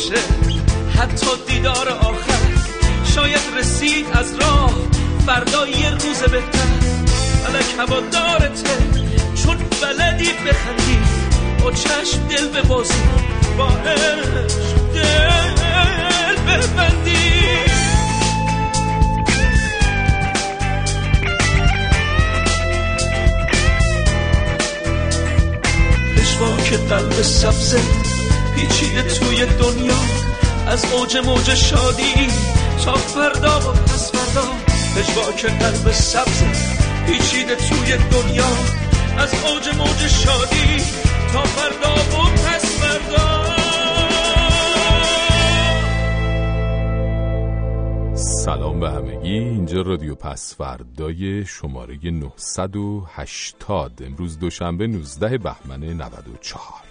باشه. حتی دیدار آخر شاید رسید از راه. فردا یه روز بهتر. فلک هوا دارته. چون بلدی بخندی. با چشم دل بازی با دل ببندی. که قلب سبزه پیچیده توی دنیا. از اوج موج شادی تا فردا و پس فردا. که قلب سبزه پیچیده توی دنیا. از اوج موج شادی تا فردا و پس فردا. سلام به همگی. اینجا رادیو پس فردای شماره 980 امروز دوشنبه 19 بهمن 94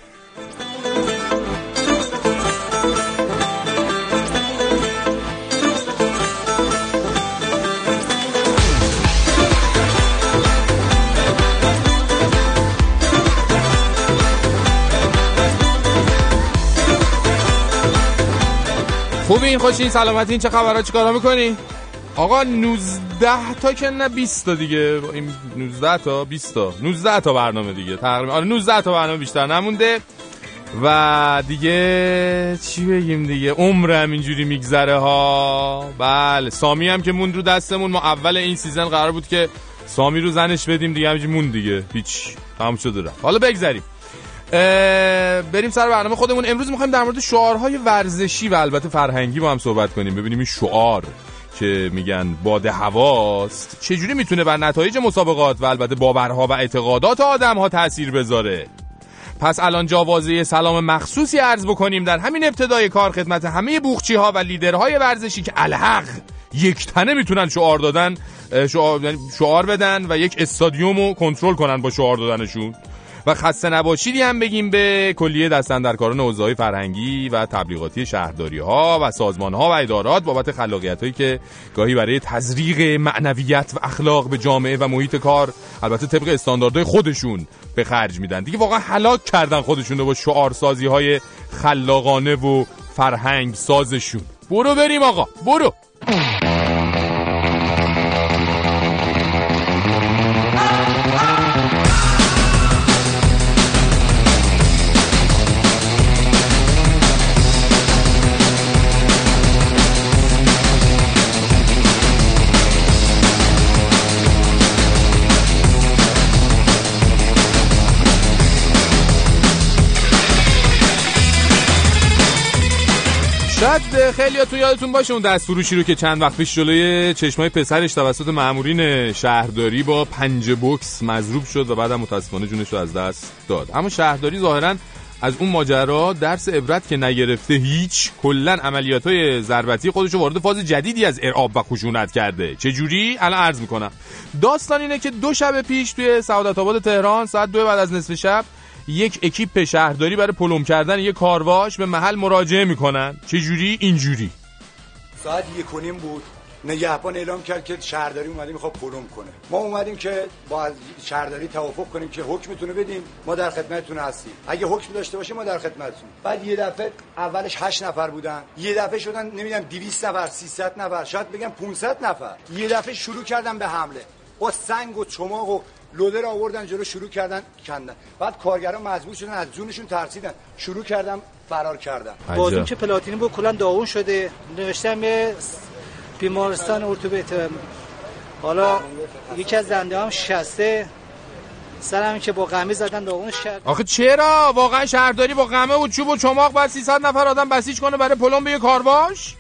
خوبی؟ این خوشی؟ سلامتی؟ این چه خبرها؟ چیکارا می‌کنی؟ آقا 19 تا که نه 20 تا دیگه. این 19 تا 20 تا. 19 تا برنامه دیگه. تقریبا آره 19 تا برنامه بیشتر نمونده. و دیگه چی بگیم دیگه؟ عمرم اینجوری میگذره ها. بله سامی هم که موند رو دستمون. ما اول این سیزن قرار بود که سامی رو زنش بدیم دیگه همینجوری موند دیگه. هیچ تمام شده حالا بگذریم. بریم سر برنامه خودمون. امروز می‌خوایم در مورد شعارهای ورزشی و البته فرهنگی با هم صحبت کنیم. ببینیم این شعار که میگن باد هواست چجوری می‌تونه بر نتایج مسابقات و البته باورها و اعتقادات آدم ها تاثیر بذاره. پس الان جوازه سلام مخصوصی عرض بکنیم در همین ابتدای کار خدمت همه بوخچی ها و لیدرهای ورزشی که الحق یک تنه می‌تونن شعار دادن شعار, یعنی شعار بدن و یک استادیوم رو کنترل کنن با شعار دادنشون. و خسته نباشیدی هم بگیم به کلیه دستن در کاران اوضاعی فرهنگی و تبلیغاتی شهرداری ها و سازمان ها و ادارات بابت خلاقیت هایی که گاهی برای تزریق معنویت و اخلاق به جامعه و محیط کار البته طبق استانداردهای خودشون به خرج میدن. دیگه واقعا هلاک کردن خودشون رو با شعارسازی های خلاقانه و فرهنگ سازشون برو بریم آقا برو. شاید خیلی تو یادتون باشه اون دست فروشی رو که چند وقت پیش جلوی چشمای پسرش توسط مامورین شهرداری با پنج بوکس مضروب شد و بعدم متاسفانه جونش رو از دست داد. اما شهرداری ظاهرا از اون ماجرا درس عبرت که نگرفته هیچ کلا عملیات های ضربتی خودش وارد فاز جدیدی از ارعاب و خشونت کرده. چه جوری الان عرض می‌کنم. داستان اینه که دو شب پیش توی سعادت آباد تهران ساعت دو بعد از نصف شب یک اکیپ شهرداری برای پلم کردن یک کارواش به محل مراجعه می‌کنن. چجوری؟ اینجوری. ساعت یک و بود. نگهبان اعلام کرد که شهرداری اومده می‌خواد پلم کنه. ما اومدیم که با شهرداری توافق کنیم که حکمتون بدیم. ما در خدمتتون هستیم. اگه حکم داشته باشه ما در خدمتتون. بعد یه دفعه اولش 8 نفر بودن. یه دفعه شدن نمی‌دونم 200 نفر 300 نفر شاید بگم 500 نفر. یه دفعه شروع کردن به حمله. با سنگ و چماق و لودر آوردن جلو شروع کردن کندن. بعد کارگران مجبور شدن از جونشون ترسیدن. شروع کردن فرار کردن. بازون که پلاتینی بود؟ کلا داغون شده. نوشتم یه بیمارستان ارتوبت حالا یکی از زنده هم شسته. سرم که با غمه زدن داغونش کرد آخه چرا؟ واقعا شهرداری با غمه و چوب و چماق بعد 300 نفر آدم بسیج کنه برای پلم به یه کارواش؟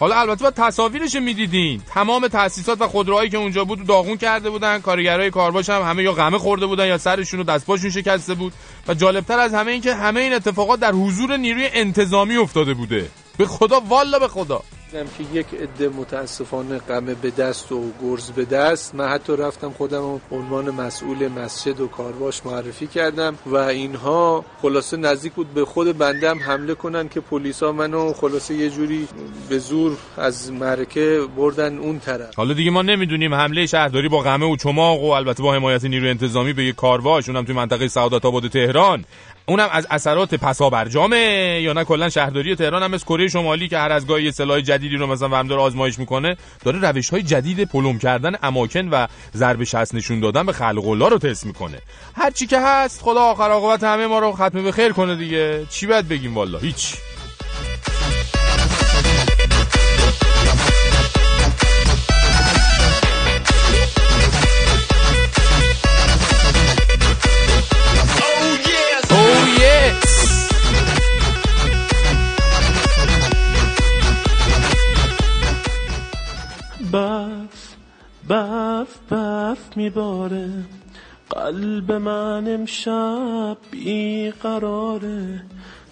حالا البته با تصاویرش می‌دیدین. تمام تاسیسات و خودروهایی که اونجا بود داغون کرده بودن. کارگرای کارباش هم همه یا غمه خورده بودن یا سرشون و دستپاشون شکسته بود. و جالبتر از همه این که همه این اتفاقات در حضور نیروی انتظامی افتاده بوده. به خدا والا به خدا. دیدم که یک عده متاسفانه قمه به دست و گرز به دست. من حتی رفتم خودم عنوان مسئول مسجد و کارواش معرفی کردم و اینها خلاصه نزدیک بود به خود بندم حمله کنن که پلیسا منو خلاصه یه جوری به زور از مرکه بردن اون طرف. حالا دیگه ما نمی‌دونیم حمله شهرداری با غمه و چماق و البته با حمایت نیروی انتظامی به یک کارواش اونم توی منطقه سعادت آباد تهران. اونم از اثرات پسا برجامه یا نه کلا شهرداری تهران هم مثل کره شمالی که هر از گاهی سلاح جدیدی رو مثلا ورم داره آزمایش می‌کنه داره روش های جدید پلم کردن اماکن و ضرب شست نشون دادن به خلق الله رو تست می‌کنه. هر چی که هست خدا آخر عاقبت همه ما رو ختم به خیر کنه دیگه. چی باید بگیم؟ والا هیچ. میباره. قلب من امشب بیقراره.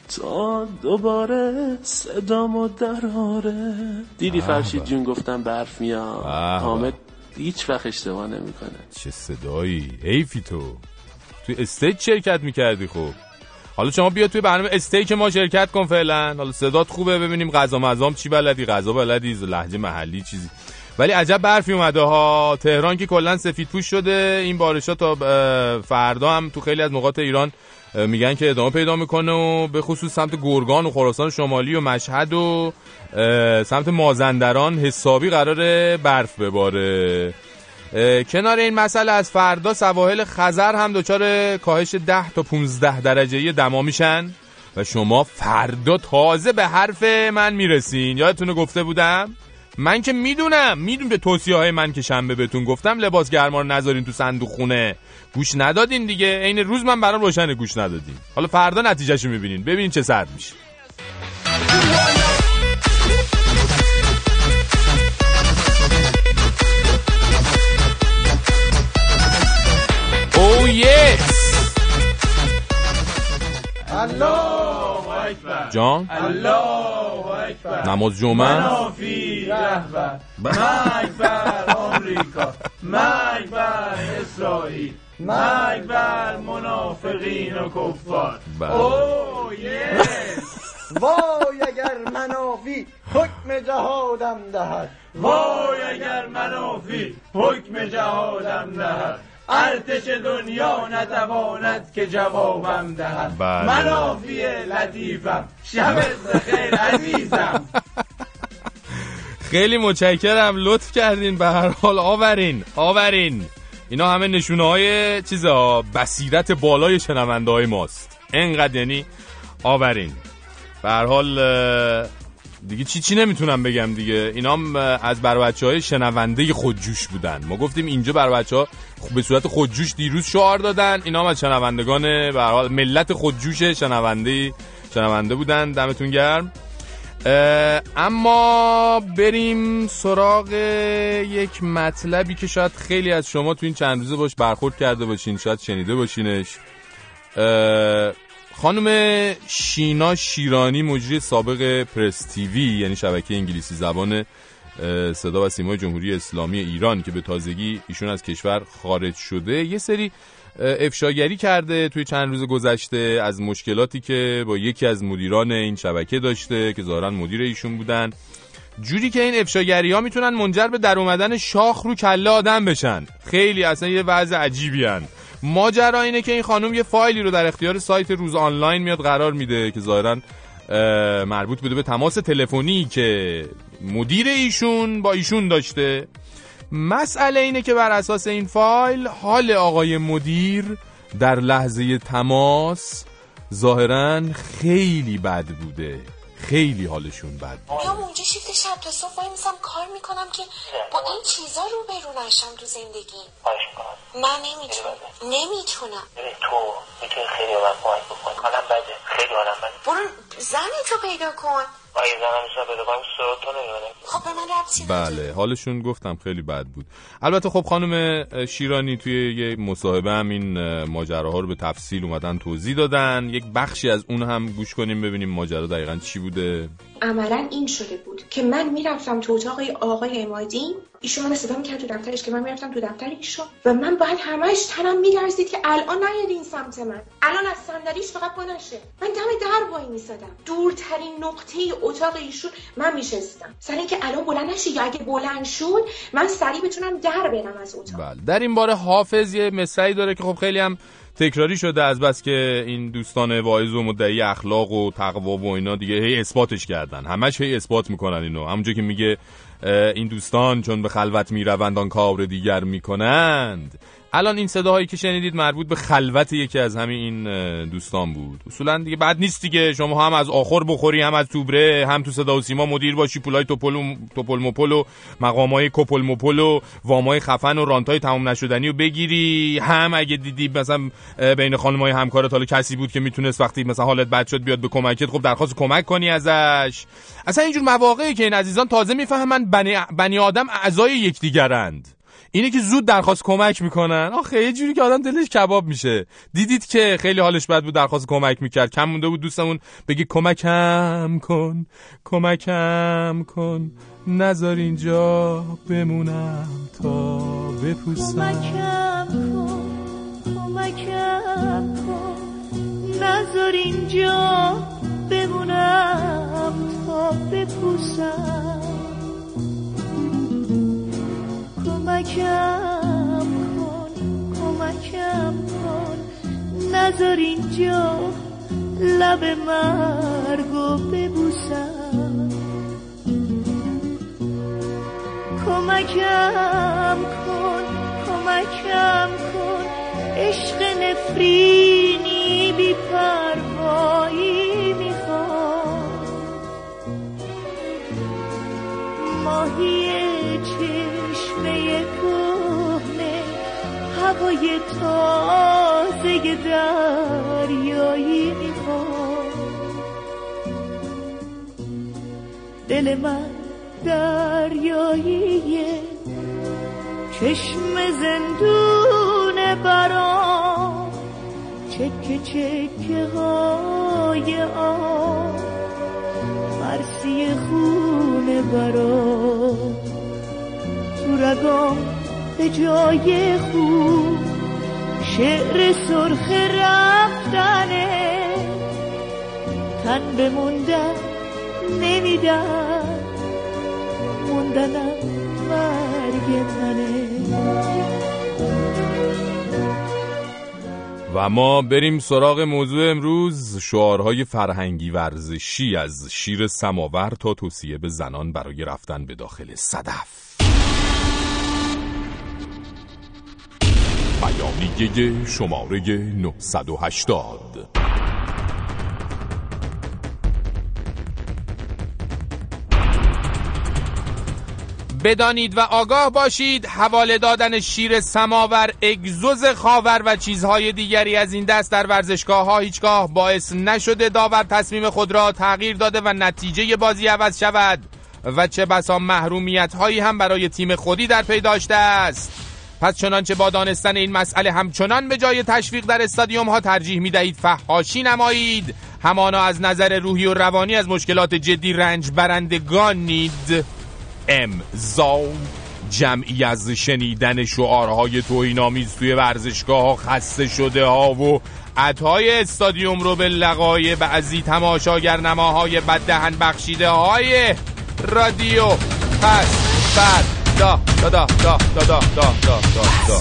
تا دوباره صدامو دراره دیدی فرشید جون گفتم برف میاد. حامد هیچ وقت اشتباه نمی‌کنه. چه صدایی. حیفی تو. توی استیج شرکت می‌کردی خب حالا شما بیا توی برنامه استیک ما شرکت کن فعلا. حالا صدات خوبه ببینیم غذا مزام چی بلدی غذا بلدی لحجه محلی چیزی. ولی عجب برفی اومده ها. تهران که کلا سفید پوش شده. این بارشا تا فردا هم تو خیلی از نقاط ایران میگن که ادامه پیدا می‌کنه و به خصوص سمت گرگان و خراسان شمالی و مشهد و سمت مازندران حسابی قرار برف بباره. کنار این مسئله از فردا سواحل خزر هم دچار کاهش 10 تا 15 درجه دما میشن و شما فردا تازه به حرف من می‌رسین. یادتونه گفته بودم؟ من که می‌دونم. میدون به توصیه های من که شنبه بهتون گفتم لباس گرما رو نذارین تو صندوق خونه گوش ندادین دیگه. عین روز من برام روشن گوش ندادین. حالا فردا نتیجهشو می‌بینین. ببینین چه سرد میشه. جان. نماز جمعه. منافی رهبر. مرگ بر آمریکا. مرگ بر اسرائیل. مرگ بر منافقین و کفار. او یس وای اگر منافی حکم جهادم دهد. وای اگر منافی حکم جهادم دهد. ارتش دنیا نتواند که جوابم دهد. بله. منافی لطیفم. شب خیر عزیزم. خیلی متشکرم. لطف کردین. به هر حال آورین. آورین. اینا همه نشونه های چیزا. بصیرت بالای شنونده های ماست. انقدر یعنی آورین. به هر حال دیگه چی چی نمی‌تونم بگم دیگه؟ اینا هم از بر بچه های شنونده خودجوش بودن. ما گفتیم اینجا بر بچه ها به صورت خودجوش دیروز شعار دادن. اینا هم از شنوندگان به ملت خودجوش شنونده شنونده بودن. دمتون گرم. اما بریم سراغ یک مطلبی که شاید خیلی از شما تو این چند روزه باش برخورد کرده باشین شاید شنیده باشینش. خانم شینا شیرانی مجری سابق پرس تیوی یعنی شبکه انگلیسی زبان صدا و سیمای جمهوری اسلامی ایران که به تازگی ایشون از کشور خارج شده. یه سری افشاگری کرده توی چند روز گذشته از مشکلاتی که با یکی از مدیران این شبکه داشته که ظاهرا مدیر ایشون بودن. جوری که این افشاگری ها می‌تونن منجر به در اومدن شاخ رو کله آدم بشن. خیلی اصلا یه وضع عجیبی هن. ماجرا اینه که این خانم یه فایلی رو در اختیار سایت روز آنلاین میاد قرار میده که ظاهرا اه، مربوط بوده به تماس تلفنی که مدیر ایشون با ایشون داشته. مسئله اینه که بر اساس این فایل حال آقای مدیر در لحظه تماس ظاهرا خیلی بد بوده. خیلی حالشون بد میام اونجا شیفت شب تا صبح وای میسم کار می‌کنم که با این چیزا رو برو نشم تو زندگی. من نمی‌تونم. نمی‌تونم. تو می‌تونی خیلی من کمک بکنی. حالم بده. خیلی حالم بده. برو زنی تو پیدا کن. آگه زنم میشه پیدا کنم؟ سرات تو نمی‌برم خب به من ربطی. بله حالشون گفتم خیلی بد بود. البته خب خانم شیرانی توی یه مصاحبه هم این ماجراها رو به تفصیل اومدن توضیح دادن. یک بخشی از اون هم گوش کنیم ببینیم ماجرا دقیقا چی بوده. عملا این شده بود که من می‌رفتم تو اتاق آقای امادی ایشون من صدا می‌کرد تو دفترش که من می‌رفتم تو دفتر ایشون. و من باید همش تنم میلرزید که الان نیاد این سمت من. الان از صندلیش فقط پا نشه. من دم در وای میسادم دورترین نقطه اتاق ایشون من میشستم سر اینکه الان بلند نشه یا اگه بلند شد من سریع بتونم برم از اتاق. بله. در این باره حافظ یه مصرعی داره که خب خیلی هم تکراری شده از بس که این دوستان واعظ و مدعی اخلاق و تقوا و اینا دیگه هی اثباتش کردن. همش هی اثبات می‌کنن اینو. همونجا که میگه این دوستان چون به خلوت می‌روند آن کار دیگر می‌کنند. الان این صداهایی که شنیدید مربوط به خلوت یکی از همین این دوستان بود. اصولا دیگه بعد نیست دیگه. شما هم از آخر بخوری هم از توبره هم تو صدا و سیما مدیر باشی پولای توپل توپل مپل و مقامای کپل مپل و وامای خفن و رانتای تمام نشدنی و بگیری. هم اگه دیدی مثلا بین خانمای همکارت حالا کسی بود که می‌تونست وقتی مثلا حالت بد شد بیاد به کمکت خب درخواست کمک کنی ازش. اصلا اینجور مواقعی که این عزیزان تازه می‌فهمن بنی, بنی آدم اعضای یکدیگرند. اینه که زود درخواست کمک می‌کنن. آخه یه جوری که آدم دلش کباب میشه. دیدید که خیلی حالش بد بود درخواست کمک می‌کرد. کم مونده بود دوستمون بگی کمکم کن کمکم کن. نذار اینجا بمونم تا بپوسم. کمکم کن کمکم کن. نذار اینجا بمونم تا بپوسم. کمکم کن کمکم کن. نذار اینجا لب مرگو ببوسم. کمکم کن کمکم کن. عشق نفرینی بی پروایی می‌خوام. ماهی چشمه هوای تازه دریایی می‌خوام دل من دریاییه چشم زندون برام چکه چکه های آب مرسی خونه برام تو رگام به جای خوب. شعر سرخ رفتنه. تن بموندن نمیدن موندنم مرگ منه. و ما بریم سراغ موضوع امروز. شعارهای فرهنگی ورزشی از شیر سماور تا توصیه به زنان برای رفتن به داخل صدف. بیانیه شماره 980 بدانید و آگاه باشید حواله دادن شیر سماور اگزوز خاور و چیزهای دیگری از این دست در ورزشگاه ها هیچگاه باعث نشده داور تصمیم خود را تغییر داده و نتیجه بازی عوض شود. و چه بسا محرومیت هایی هم برای تیم خودی در پی داشته است. پس چنانچه با دانستن این مسئله همچنان به جای تشویق در استادیوم ها ترجیح می دهید فحاشی نمایید. همانا از نظر روحی و روانی از مشکلات جدی رنج برندگانید امضا جمعی از شنیدن شعارهای توهینآمیز توی ورزشگاه ها خسته شده ها و عطای استادیوم رو به لقای بعضی تماشاگر نماهای بددهن بخشیده های رادیو. پس بعد دا دا دا دا دا دا دا دا دا دا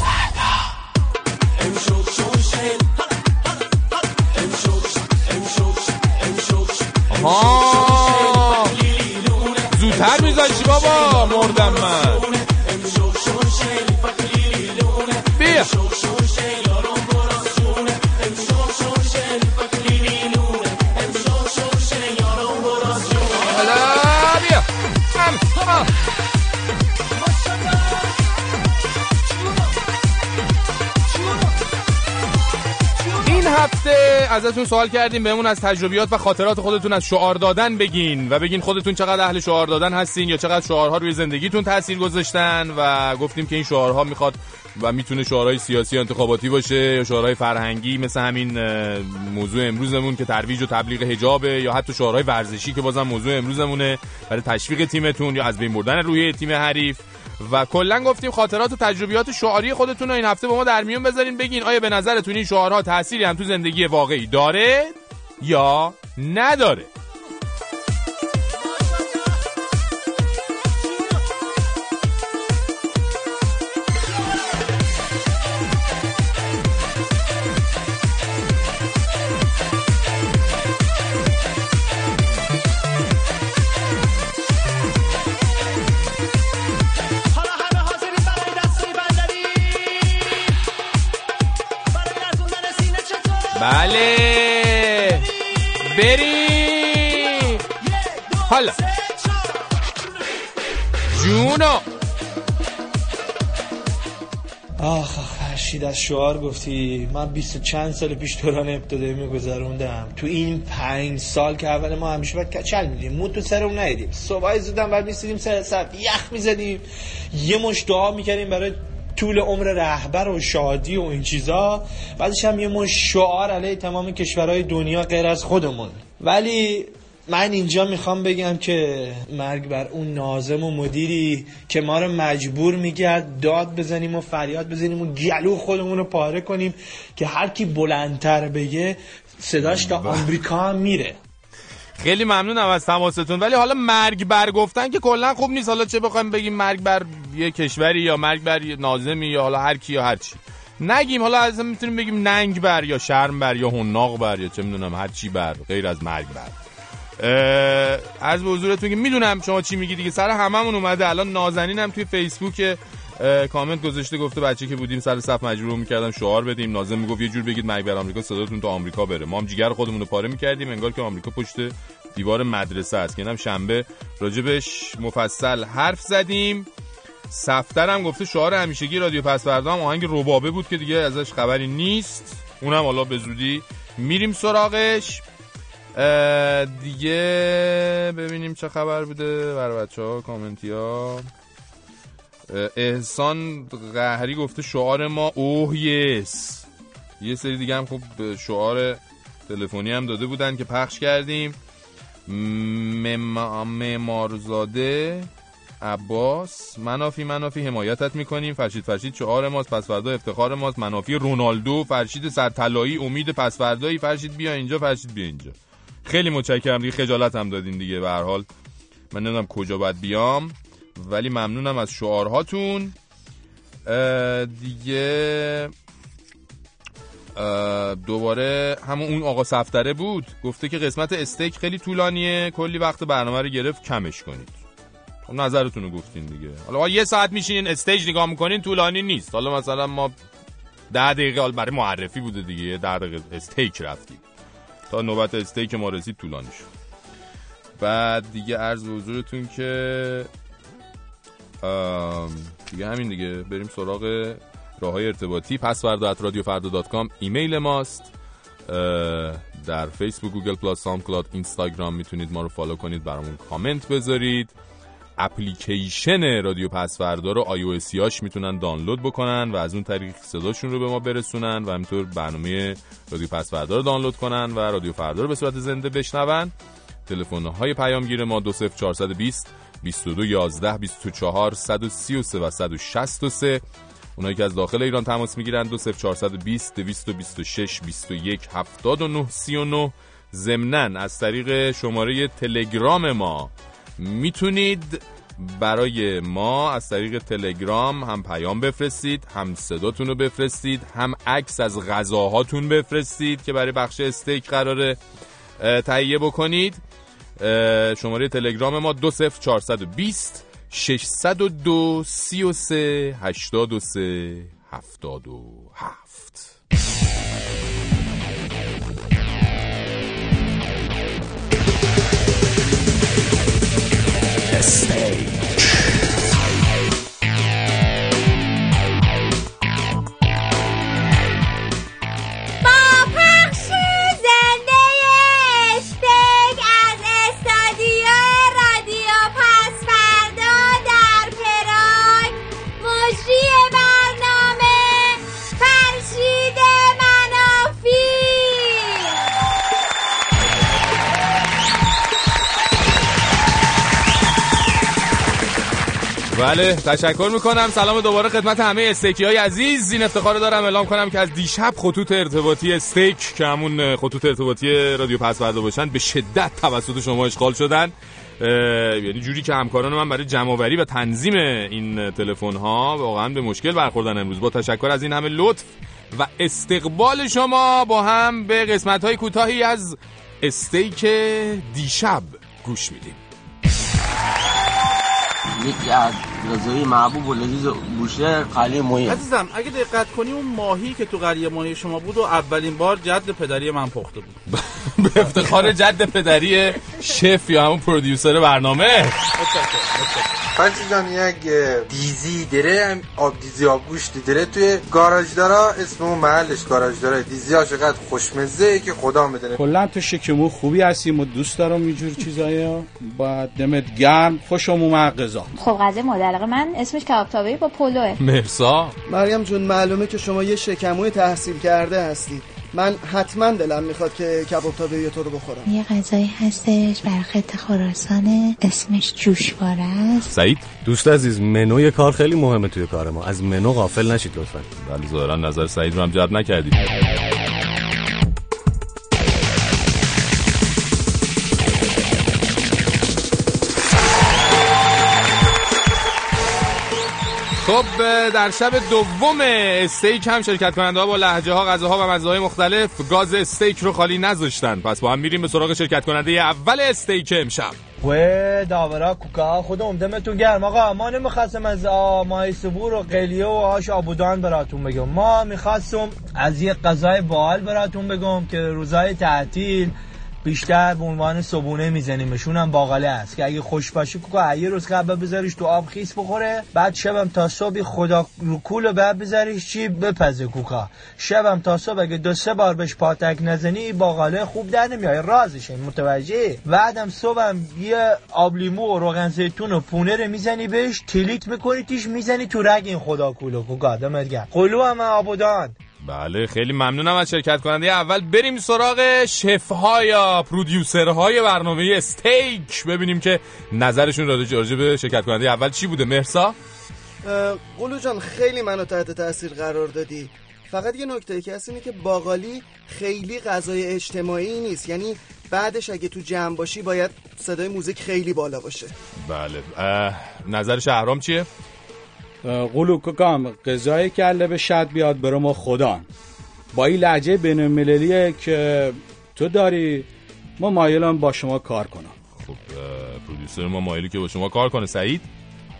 ازتون سوال کردیم بهمون از تجربیات و خاطرات خودتون از شعار دادن بگین و بگین خودتون چقدر اهل شعار دادن هستین یا چقدر شعارها روی زندگیتون تاثیر گذاشتن و گفتیم که این شعارها می‌خواد و می‌تونه شعارهای سیاسی انتخاباتی باشه یا شعارهای فرهنگی مثل همین موضوع امروزمون که ترویج و تبلیغ حجابه یا حتی شعارهای ورزشی که بازم موضوع امروزمونه برای تشویق تیمتون یا از بین بردن روحیه تیم حریف. و کلا گفتیم خاطرات و تجربیات شعاری خودتون رو این هفته با ما در میون بذارین. بگین آیا به نظرتون این شعارها تأثیری هم تو زندگی واقعی داره یا نداره؟ جونو آخ آخ فرشید از شعار گفتی من بیست و چند سال پیش دوران ابتدایی میگذروندم. تو این پنج سال که اول ما همیشه باید کچل میدیم مو تو سرمون ندیدیم. صبحای زودم بعد میسیدیم سر ساعت یخ می‌زدیم. یه مش دعا می‌کردیم برای طول عمر رهبر و شادی و این چیزا. بعدش هم یه مش شعار علیه تمام کشورهای دنیا غیر از خودمون. ولی من اینجا می‌خوام بگم که مرگ بر اون نازم و مدیری که ما رو مجبور میگرد داد بزنیم و فریاد بزنیم و گلو خودمون رو پاره کنیم که هر کی بلندتر بگه صداش تا آمریکا هم میره. خیلی ممنونم از تماستون. ولی حالا مرگ بر گفتن که کلا خوب نیست. حالا چه بخوایم بگیم مرگ بر یه کشوری یا مرگ بر یه نازمی یا حالا هر کی یا هر چی. نگیم. حالا از می‌تونیم بگیم ننگ بر یا شرم بر یا حناق بر یا چه می‌دونم هر چی بر غیر از مرگ بر. از به حضورتون که می‌دونم شما چی میگی دیگه. سر هممون اومده. الان نازنینم توی فیسبوک کامنت گذاشته گفته بچه که بودیم سر صف مجبور می‌کردم شعار بدیم. نازم می‌گفت یه جور بگید مرگ بر آمریکا صداتون تا آمریکا بره. ما هم جیگر خودمون رو پاره می‌کردیم. انگار که آمریکا پشت دیوار مدرسه است. که اینم شنبه راجبش مفصل حرف زدیم. سفترم گفته شعار همیشگی رادیو پس هم آهنگ ربابه بود که دیگه ازش خبری نیست. اونم حالا به زودی میریم سراغش. دیگه ببینیم چه خبر بوده. بر بچه ها کامنتی ها احسان قهری گفته شعار ما اوه یس. یه سری دیگه هم خب شعار تلفنی هم داده بودن که پخش کردیم. مم- معمارزاده عباس منافی منافی حمایتت می‌کنیم. فرشید فرشید شعار ماست. پس فردا افتخار ماست. منافی رونالدو فرشید سرطلایی امید پس فردایی. فرشید بیا اینجا فرشید بیا اینجا. خیلی متشکرم دیگه خجالت هم دادین دیگه به هر حال. من نمی‌دونم کجا باید بیام ولی ممنونم از شعارهاتون. دیگه دوباره همون اون آقا سفتره بود گفته که قسمت استیک خیلی طولانیه کلی وقت برنامه رو گرفت کمش کنید. خب نظرتون رو گفتین دیگه. حالا یه ساعت میشینین استیج نگاه می‌کنین طولانی نیست. حالا مثلا ما ده دقیقه برای معرفی بوده دیگه ده دقیقه استیک رفتیم. تا نوبت stage ما رسید طولانی شد. بعد دیگه عرض حضورتون که دیگه همین دیگه. بریم سراغ راه های ارتباطی. پس‌فردا at رادیو فردا dot com ایمیل ماست. در فیسبوک Google Plus SoundCloud اینستاگرام می‌تونید ما رو follow کنید برامون کامنت بذارید. اپلیکیشن رادیو پس‌فردا رو آی او هاش می‌تونن دانلود بکنن و از اون طریق صداشون رو به ما برسونن و همینطور برنامه رادیو پسوردا رو دانلود کنن و رادیو فردا رو به صورت زنده بشنون. تلفن های پیامگیر ما 20420 22 11 24 133 و 163 اونایی که از داخل ایران تماس می‌گیرن 20420 226 21 79 39 ضمناً از طریق شماره تلگرام ما می‌تونید برای ما از طریق تلگرام هم پیام بفرستید هم صداتون رو بفرستید هم عکس از غذاهاتون بفرستید که برای بخش استیک قراره تهیه بکنید. شماره تلگرام ما 20420 602 33 83 77 با بله تشکر می‌کنم. سلام دوباره خدمت همه استیکی های عزیز. این افتخار دارم اعلام کنم که از دیشب خطوط ارتباطی استیک که همون خطوط ارتباطی رادیو پسوردا باشن به شدت توسط شما اشغال شدن. یعنی جوری که همکاران من برای جمعآوری و تنظیم این تلفن ها واقعا به مشکل برخوردن امروز. با تشکر از این همه لطف و استقبال شما با هم به قسمت های کوتاهی از استیک دیشب گوش میدیم. یکی از غذایی محبوب و لذیذ بوشهر قلیه مویه عزیزم اگه دقت کنی اون ماهی که تو قریه ماهی شما بود و اولین بار جد پدری من پخته بود. به افتخار جد پدری شف یا همون پرودیوسر برنامه. فرشی جان یک دیزی داره هم آب دیزی آب گوشتی داره توی گاراژ دارا اسم اون محلش گاراژ داره دیزی ها چقدر خوشمزه که خدا می‌دونه. کلا تو شکمو خوبی هستیم و دوست دارم اینجور چیزایی با دمت گرم خوشم اومد غذا خب غذای مادر من اسمش کباب تابعی با پلوه. مرسا. مریم جون معلومه که شما یه شکموی تحصیل کرده هستید من حتما دلم می‌خواد که کباب تابعی تو رو بخورم. یه غذایی هستش برای خط خراسانه اسمش جوشواره است. سعید. دوست عزیز منوی کار خیلی مهمه توی کار ما. از منو غافل نشید لطفا. ولی ظاهرا نظر سعید رو هم جلب نکردید خب در شب دوم استیک هم شرکت کننده ها با لحجه ها غذاها و مزه مختلف گاز استیک رو خالی نذاشتن. پس با هم میریم به سراغ شرکت کننده اول استیک امشب. و داورا کوکا خودم دمتون گرم. آقا ما نمی‌خواستم از ماهی سبور و قلیه و آش آبودان براتون بگم. ما می‌خواستم از یه غذای باحال براتون بگم که روزای تعطیل بیشتر به عنوان صبونه میزنیمشون هم باقاله است. که اگه خوش باشه کوکا یه روز قبل بذاریش تو آب خیس بخوره بعد شبم تا صبح خدا رو بعد بذاریش چی بپزه کوکا. شبم تا صبح اگه دو سه بار بهش پاتک نزنی باقاله خوب در نمیاد رازشه متوجه بعدم صبحم یه آب لیمو و روغن زیتون و پونه رو می‌زنی بهش تلیت می‌کنی تیش می‌زنی تو رگ این خدا کولو کوکا. دمت گرم. قلو هم آبودان بله خیلی ممنونم از شرکت کننده اول بریم سراغ شف ها یا پرودیوسر های برنامه استیک. ببینیم که نظرشون راجع به شرکت کننده اول چی بوده. مرسا؟ قلو جان خیلی منو تحت تاثیر قرار دادی. فقط یه نکته که هست اینه که باقالی خیلی غذای اجتماعی نیست. یعنی بعدش اگه تو جمع باشی باید صدای موزیک خیلی بالا باشه. بله. نظر شهرام چیه؟ قلو کام غذای کله به شد بیاد برو ما خدا با این لحجه بین المللیه که تو داری ما مایلم با شما کار کنم. خب پرودیوسر ما مایلی که با شما کار کنه. سعید؟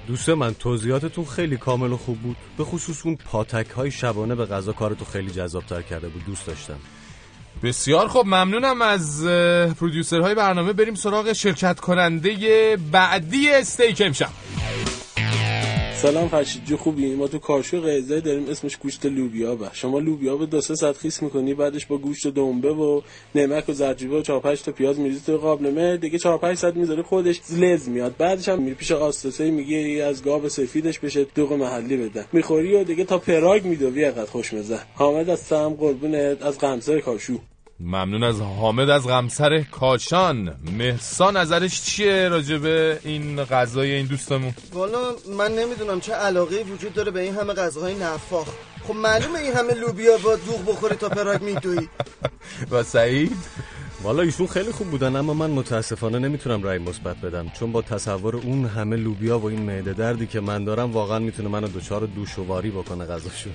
دوست من توضیحاتتون خیلی کامل و خوب بود. به خصوص اون پاتک های شبانه به غذا کارتو خیلی جذابتر کرده بود. دوست داشتم. بسیار خب ممنونم از پرودیوسرهای برنامه. بریم سراغ شرکت کننده بعدی استیک امشب. سلام فرشید جو خوبی؟ ما تو کاشو قیزه داریم اسمش گوشت لوبیا به. شما لوبیا به دو سه ساعت خیس می‌کنی بعدش با گوشت دنبه و نمک و زرجیبه و 4 5 تا پیاز میریزی تو قابلمه دیگه 4 5 ساعت می‌ذاری خودش لز میاد. بعدش هم میری پیش آستسه میگه از گاو سفیدش بشه دوغ محلی بدن می‌خوری و دیگه تا پراگ میدوی اینقدر خوشمزه. حامد از سم قربونت از قمصر کاشو. ممنون از حامد از غمسر کاشان مهسا نظرش چیه راجبه این غذای این دوستمون؟ والا من نمی‌دونم چه علاقه وجود داره به این همه غذاهای نفاخ. خب معلومه این همه لوبیا با دوغ بخوری تا پراگ میدوی. و سعید؟ والا ایشون خیلی خوب بودن اما من متاسفانه نمی‌تونم رأی مثبت بدم چون با تصور اون همه لوبیا و این معده دردی که من دارم واقعا می‌تونه منو دچار دوشواری بکنه غذاشون.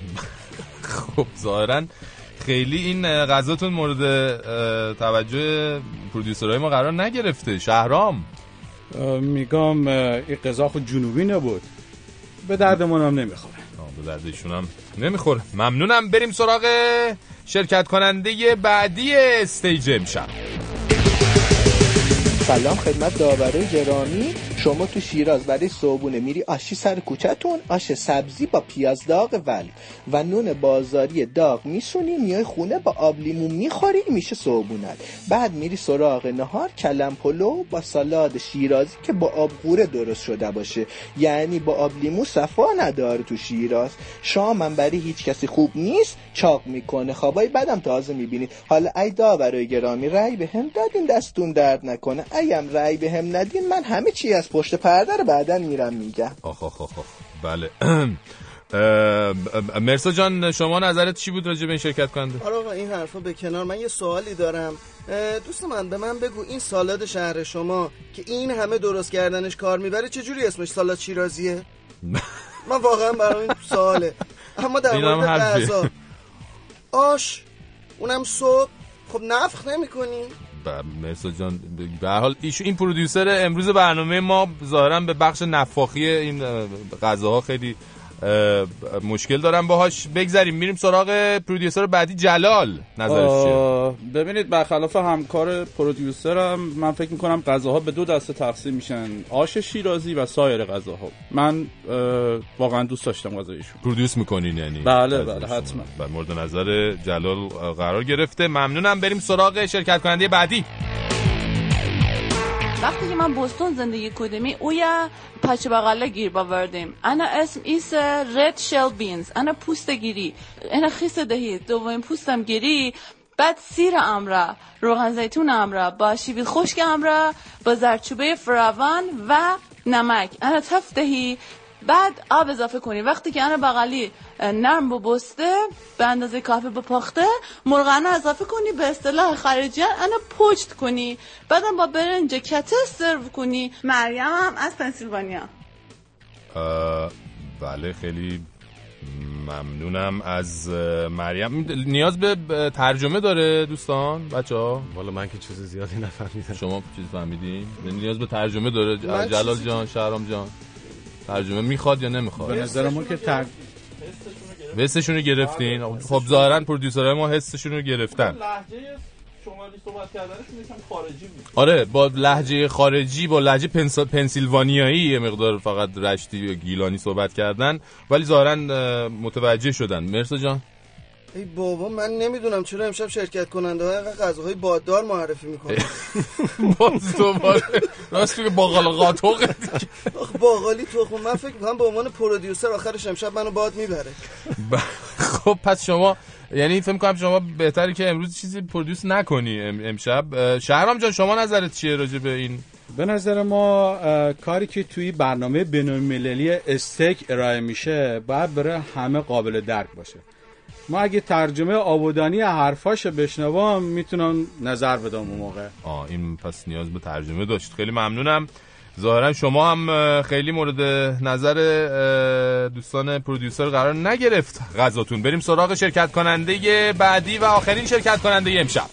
خب ظاهرا خیلی این غذاتون مورد توجه پرودیوسرهای ما قرار نگرفته. شهرام. میگم این غذا خود جنوبی نبود. به دردمون هم نمی‌خوره. به دردشون هم نمی‌خوره. ممنونم. بریم سراغ شرکت کننده بعدی stage امشب. سلام خدمت داورای گرامی. شما تو شیراز برای صبحونه میری آشی سر کوچتون آش سبزی با پیاز داغ ول و نون بازاری داغ میسونی میای خونه با آب لیمو می‌خوری میشه صبحونت بعد میری سراغ نهار کلم پلو با سالاد شیرازی که با آب غوره درست شده باشه. یعنی با آب لیمو صفا نداره تو شیراز. شامم برای هیچ کسی خوب نیست چاق می‌کنه. خوابای بعدم تازه می‌بینی. حالا ای داورای گرامی رأی به هم دادین دستون درد نکنه. ایم رأی به هم ندین من همه چی از پشت پرده رو بعدا میرم میگم. آخ آخ آخ بله. مرسا جان شما نظرت چی بود راجع به این شرکت کننده؟ آره آقا این حرفا به کنار من یه سوالی دارم. دوست من به من بگو این سالاد شهر شما که این همه درست کردنش کار می‌بره چجوری اسمش سالاد شیرازیه؟ من واقعا برام این سواله. اما در مورد غذا. آش اونم صبح. خب نفخ نمی کنی؟ مرسا جان به حال ایشون این پرودیوسر امروز برنامه ما ظاهرا به بخش نفاخی این اه، غذاها خیلی مشکل دارم باهاش بگذریم. میریم سراغ پرودیوسر بعدی جلال. نظرش چیه؟ ببینید برخلاف همکار پرودیوسرم من فکر می‌کنم غذاها به دو دسته تقسیم میشن. آش شیرازی و سایر غذاها. من واقعا دوست داشتم غذایشون پرودیوس می‌کنین یعنی؟ بله بله. حتما. و مورد نظر جلال قرار گرفته. ممنونم. بریم سراغ شرکت کننده بعدی. وقتی که من بوستون زندگی کردمی اویا پچه بغله گیر باوردیم انا اسم ایس رد شل بینز انا پوست گیری. انا خیس دهی. دومین پوستم گیری. بعد سیر امرا روغن زیتون امرا با شیبی خشک امرا با زرچوبه فراوان و نمک. انا تف دهی. بعد آب اضافه کنی وقتی که انا بغلی نرم ببسته به اندازه کافی بپخته مرغانه اضافه کنی به اصطلاح خارجی انا پشت کنی. بعدم با برنج کته سرو کنی. مریم هم از پنسیلوانیا. بله خیلی ممنونم از مریم. نیاز به ترجمه داره دوستان بچه ها والا من که چیز زیادی نفهمیدم. شما چیز فهمیدین؟ نیاز به ترجمه داره؟ جلال جان شهرام جان. ترجمه می‌خواد یا نمی‌خواد؟ به نظر ما که تر... حسشون رو گرفتین. خب ظاهرا پرودیوسرهای ما حسشون رو گرفتن. لحجه شمالی صحبت کردنشون یکم خارجی بود. آره با لحجه خارجی با لحجه پنس... پنسیلوانیایی یه مقدار فقط رشتی و گیلانی صحبت کردن ولی ظاهرا اه، متوجه شدن. مرسا جان؟ ای بابا من نمی‌دونم چرا امشب شرکت کننده های غذاهای باددار معرفی می‌کنه باز دوباره. راست میگه باقال قاطق. آخ باقالی تخم من فکر می‌کنم به عنوان پرودیوسر آخرش امشب منو باد می‌بره. خب پس شما یعنی فکر کنم شما بهتره که امروز چیزی پرودیوس نکنی ام- امشب. شهرام جان شما نظرت چیه راجع به این؟ به نظر ما کاری که توی برنامه بین‌المللی استیک ارائه میشه باید برای همه قابل درک باشه. ما اگه ترجمه آبودانی حرفاشو بشنوم می‌تونم نظر بدم اون موقع. آه این پس نیاز به ترجمه داشت. خیلی ممنونم. ظاهرا شما هم خیلی مورد نظر دوستان پرودیوسر قرار نگرفت غذاتون. بریم سراغ شرکت کننده بعدی و آخرین شرکت کننده امشب.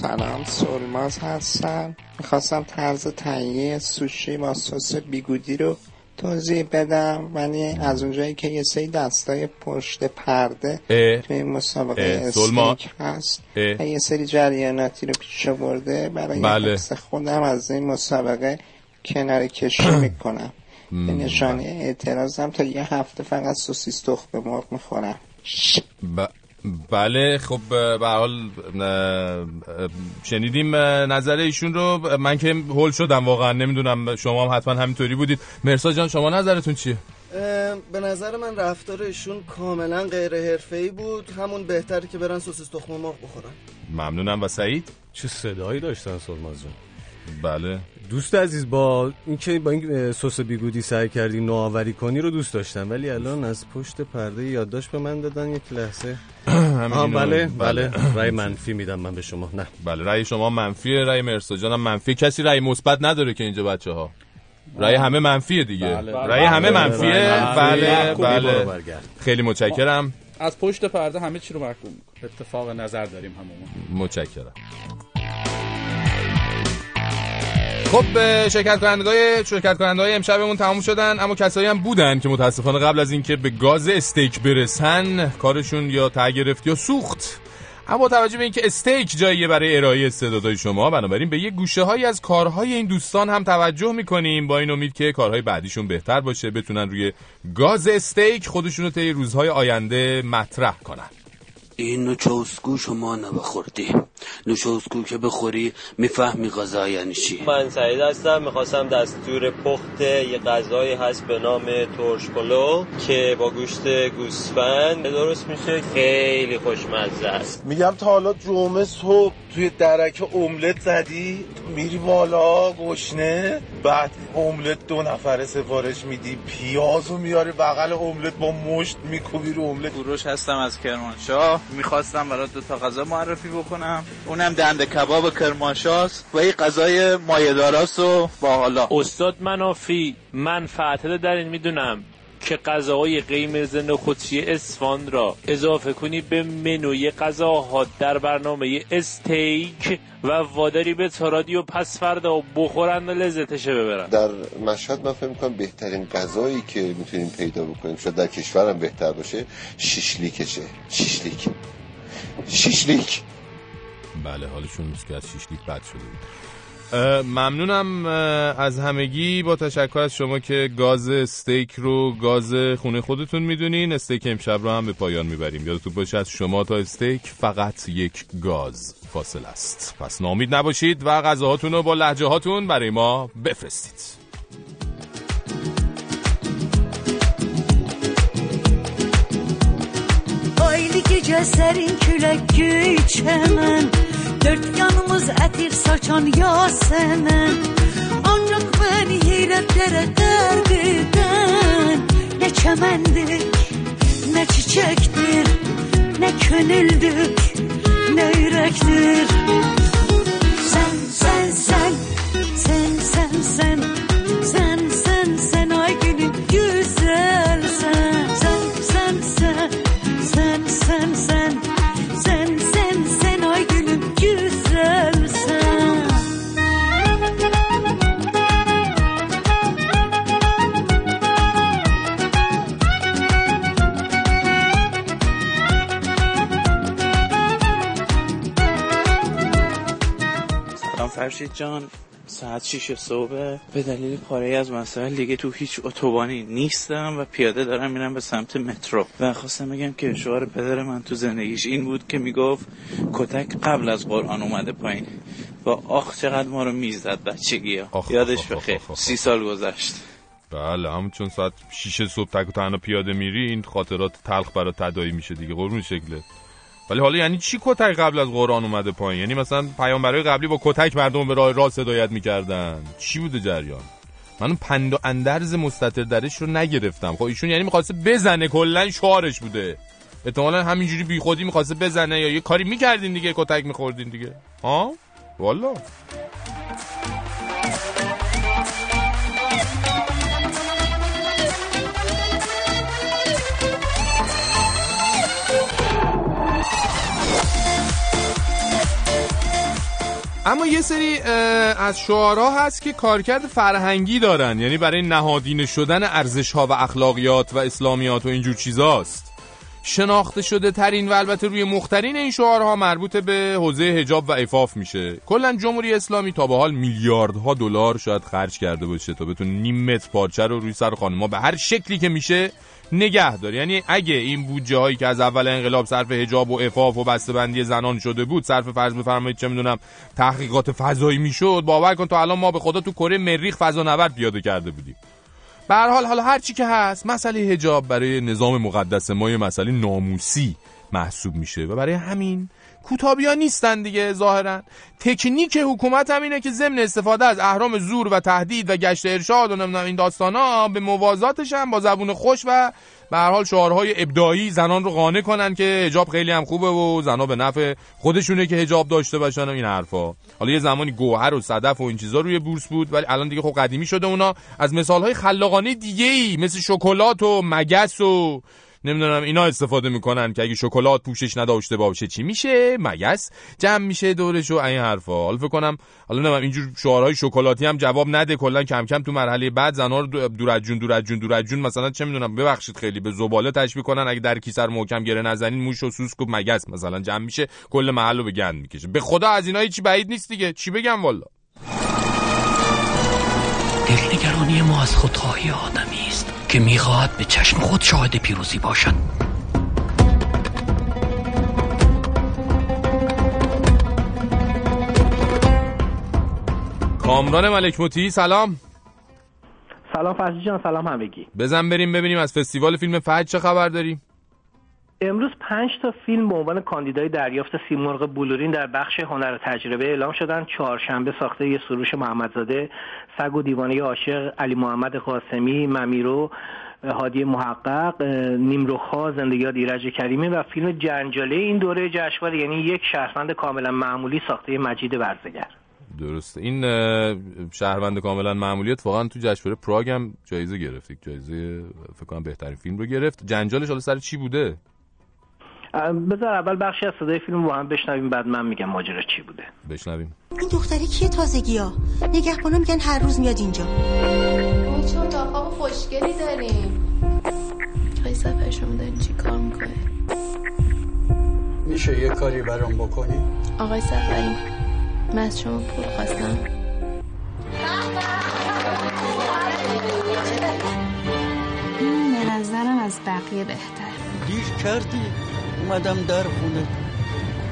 سلام سولماز هستم. می‌خواستم طرز تهیه سوشی با سس بیگودی رو توضیح بدم ولی از اونجایی که یه سری دستای پشت پرده. توی مسابقه. استیک هست. و یه سری جریاناتی رو پیش برده برای بله. خودم از این مسابقه کنار کشی می‌کنم به نشانه اعتراضم تا یه هفته فقط سوسیس تخم مرغ می‌خورم ب... بله خب به هر حال شنیدیم نظر ایشون رو. من که هول شدم واقعا نمی‌دونم شما هم حتما همینطوری بودید. مرسا جان شما نظرتون چیه؟ به نظر من رفتار ایشون کاملا غیر حرفه‌ای بود. همون بهتره که برن سوسیس تخم مرغ بخورن. ممنونم. و سعید؟ چه صدایی داشتن سلماز جان؟ بله. دوست عزیز با اینکه با این سس بیگودی سعی کردی نوآوری کنی رو دوست داشتم ولی الان از پشت پرده یادداشت به من دادن یک لحظه. آه اینو- بله بله. بله. رای منفی میدم من به شما. نه. بله رأی شما منفیه رأی مرسا جانم منفی. کسی رأی مثبت نداره که اینجا بچه ها رأی همه منفیه دیگه. بله، بله. رأی همه بله، منفیه. بله. بله. بله. خیلی متشکرم. از پشت پرده همه چی رو محکوم می‌کنه. اتفاق نظر داریم هممون. متشکرم. خب شرکت کنندگان شرکت کننده های امشبمون تموم شدن اما کسایی هم بودن که متاسفانه قبل از اینکه به گاز استیک برسن کارشون یا ته گرفت یا سوخت. اما توجه به اینکه استیک جاییه برای ارائه استعدادهای شما بنابراین به یه گوشه های از کارهای این دوستان هم توجه می‌کنیم. با این امید که کارهای بعدیشون بهتر باشه بتونن روی گاز استیک خودشون رو طی روزهای آینده مطرح کنن. این نوچوسکو شما نبخوردی. نوچوسکو که بخوری می‌فهمی غذا یعنی چی؟ من سعید هستم می‌خواستم دستور پخت یه غذایی هست به نام ترش پلو که با گوشت گوسفند. درست میشه؟ خیلی خوشمزه است. میگم تا حالا جمعه صبح توی درک املت زدی؟ میری بالا گشنه؟ بعد املت دو نفره سفارش میدی پیاز رو میاری بغل املت با مشت میکوبی رو املت. کوروش هستم از کرمانشاه. می‌خواستم برات دو تا غذا معرفی بکنم. اونم دنده کباب کرمانشاست و یه غذای مایه‌داراست و با حالا. استاد منافی من فتله در این می‌دونم که غذاهای قرمز نخودچی اسفان را اضافه کنی به منوی غذاها در برنامه استیک و واداری به رادیو پس فردا بخورن و لذتشه ببرن. در مشهد من فکر می‌کنم بهترین غذایی که می‌تونیم پیدا بکنیم شاید در کشورم بهتر باشه شیشلیکشه. شیشلیک. شیشلیک. بله حالشون نیست که از شیشلیک بد شده بود. ممنونم از همگی. با تشکر از شما که گاز استیک رو گاز خونه خودتون می‌دونین. استیک امشب رو هم به پایان می‌بریم. یادتون باشه از شما تا استیک فقط یک گاز فاصل است. پس نامید نباشید و غذاهاتون رو با لحجه هاتون برای ما بفرستید. Gecə sərin külək güçənən Dörd yanımız ətir saçan ya sənən Ancaq məni heyrətlərə dərd edən Nə kəməndir, nə çiçəkdir Nə könüldür, nə ürəkdir فرشید جان ساعت 6 صبح. به دلیل پاره از مسائل دیگه تو هیچ اتوبانی نیستم و پیاده دارم میرم به سمت مترو. و خواستم بگم که شعار پدر من تو زندگیش این بود که می‌گفت کتک قبل از قرآن اومده پایین. و آخ چقدر ما رو می‌زد بچگی ها. یادش بخیر. سی سال گذشت. بله همون چون ساعت 6 صبح تک و تنها پیاده میری این خاطرات تلخ برات تدایی میشه دیگه. قربون شکله ولی حالا یعنی چی کتک قبل از قرآن اومده پایین؟ یعنی مثلا پیامبرای قبلی با کتک مردم به راه راست هدایت می‌کردن. چی بوده جریان؟ من پند و اندرز مستتر درش رو نگرفتم. خب ایشون یعنی می‌خواسته بزنه کلا شعارش بوده. احتمالا همینجوری بیخودی می‌خواسته بزنه یا یه کاری می‌کردین دیگه کتک میخوردین دیگه. ها؟ والا اما یه سری از شعارها هست که کارکرد فرهنگی دارن. یعنی برای نهادینه شدن ارزش ها و اخلاقیات و اسلامیات و اینجور چیزاست. شناخته شده ترین و البته روی مخترین این شعارها مربوط به حوزه حجاب و عفاف میشه. کلا جمهوری اسلامی تا به حال میلیاردها دلار شاید خرج کرده باشه تا بتونه نیم متر پارچه رو روی سر خانم‌ها به هر شکلی که میشه نگه داره یعنی اگه این بودجه هایی که از اول انقلاب صرف حجاب و عفاف و بسته‌بندی زنان شده بود صرف فرض بفرمایید چه می‌دونم تحقیقات فضایی می‌شد باور کن تا الان ما به خدا تو کره مریخ فضا نورد پیاده کرده بودیم. هر حال حالا هر چی که هست مسئله حجاب برای نظام مقدس ما یه مسئله ناموسی محسوب میشه و برای همین کوتابیا نیستن دیگه ظاهرا. تکنیک حکومت هم اینه که ضمن استفاده از اهرام زور و تهدید و گشت ارشاد و نمی‌دونم این داستانا به موازاتش هم با زبون خوش و به هر حال شعارهای ابداعی زنان رو قانع کنن که حجاب خیلی هم خوبه و زنا به نفع خودشونه که حجاب داشته باشن و این حرفا. حالا یه زمانی گوهر و صدف و این چیزا روی بورس بود ولی الان دیگه خب قدیمی شده اونا. از مثالهای خلاقانه دیگه ای مثل شکلات و مگس و نمی‌دونم اینا استفاده می‌کنن که اگه شکلات پوشش نداشته باشه چی میشه؟ مگس. جمع میشه دورش و این حرفا. حالا فکر کنم حالا نمی‌دونم اینجور شعارهای شکلاتی هم جواب نده. کلا کم کم تو مرحله بعد زنا رو دو- دور از جون مثلا چه می‌دونم ببخشید خیلی به زباله تشبیه کنن اگه در کیسه رو محکم گره نزنین موش و سوسک و مگس مثلا جمع میشه. کل محل رو به گند می‌کشه. به خدا از اینا چی بعید نیست دیگه. چی بگم والا؟ دلنگرانی ما از خودخواهی آدمی است. که می‌خواهد به چشم خود شاهد پیروزی باشد. کامران ملک مطیعی سلام. سلام فرشی جان سلام همگی. بزن بریم ببینیم از فستیوال فیلم فجر چه خبر داریم. امروز پنج تا فیلم به عنوان کاندیدای دریافت سیمرغ بلورین در بخش هنر و تجربه اعلام شدن. چهارشنبه ساخته یه سروش محمدزاده سگ و دیوانه عاشق علی محمد قاسمی ممیرو هادی محقق نیمروخا زندگیات ایرج کریمی و فیلم جنجاله. این دوره جشنواره یعنی یک شهروند کاملا معمولی ساخته مجید ورزگر. درسته. این شهروند کاملا معمولیت واقعا تو جشنواره پراگ هم جایزه گرفت. جایزه فکر کنم بهترین فیلم رو گرفت. جنجالش حالا سر چی بوده؟ بذار اول بخشی از صدای فیلم با هم بشنویم بعد من میگم ماجرا چی بوده. بشنویم. این دختره کیه تازگی ها نگهبانا میگن هر روز میاد اینجا. اون چه اتاق خوشگلی داریم. آقای سفر شما دارین چی کار می‌کنه میشه یه کاری برام بکنی؟ آقای سفری من از شما پول خواستم. این به نظرم از بقیه بهتر. دیر کردی؟ اومدم در خونه.